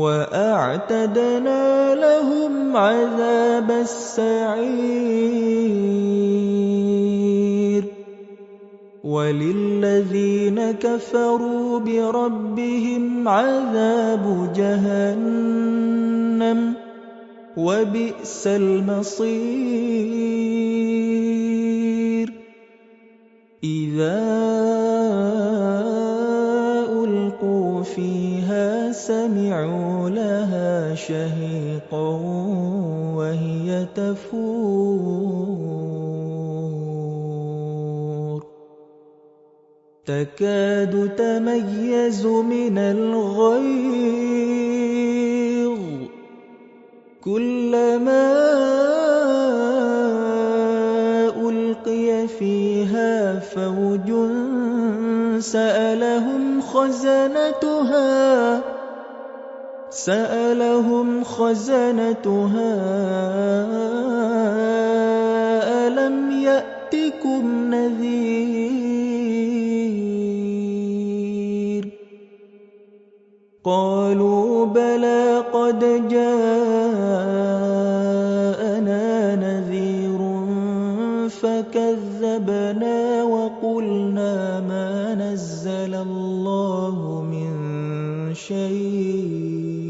وأعتدنا لهم عذاب السعير. وللذين كفروا بربهم عذاب جهنم وبئس المصير. إذا ألقوا فيها سمعوا شهيقا وهي تفور. تكاد تميز من الغيظ. كلما ألقي فيها فوج سألهم خزنتها سألهم خزنتها ألم يأتكم نذير؟ قالوا بلى قد جاءنا نذير فكذبنا وقلنا ما نزل الله من شيء.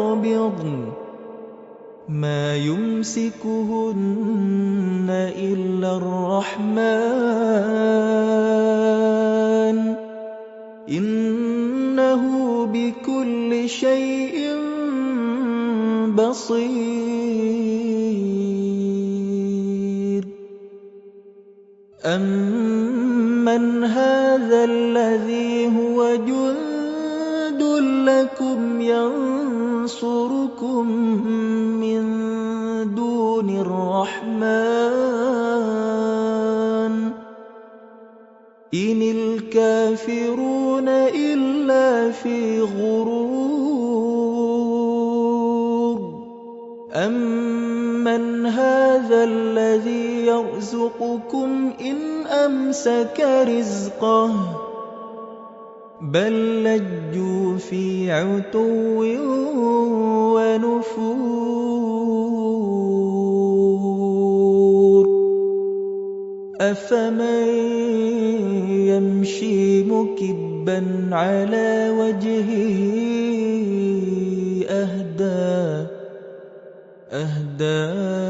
وَيَقْبِضْنَ مَا يُمْسِكُهُنَّ إِلَّا الرَّحْمَٰنُ ۚ. إِنَّهُ بِكُلِّ شَيْءٍ بَصِيرٌ. أَمَّنْ هَٰذَا الَّذِي هُوَ جُندٌ لَّكُمْ يَنصُرُكُم مِّن دُونِ الرَّحْمَٰنِ ۚ. إِنِ الْكَافِرُونَ إِلَّا فِي غُرُورٍ. أَمَّنْ هَٰذَا الَّذِي يَرْزُقُكُمْ إِنْ أَمْسَكَ رِزْقَهُ ۚ؟ بَل لَّجُّوا فِي عُتُوٍّ وَنُفُورٍ. أَفَمَن يَمْشِي مُكِبًّا عَلَىٰ وَجْهِهِ أَهْدَىٰ أَمَّن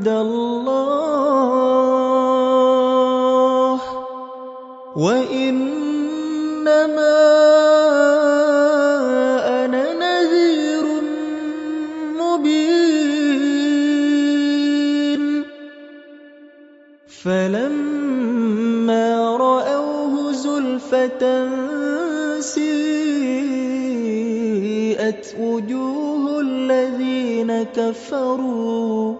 عِندَ اللَّهِ. وَإِنَّمَا أَنَا نَذِيرٌ مُّبِينٌ. فَلَمَّا رَأَوْهُ زُلْفَةً سِيئَتْ وُجُوهُ الَّذِينَ كَفَرُوا.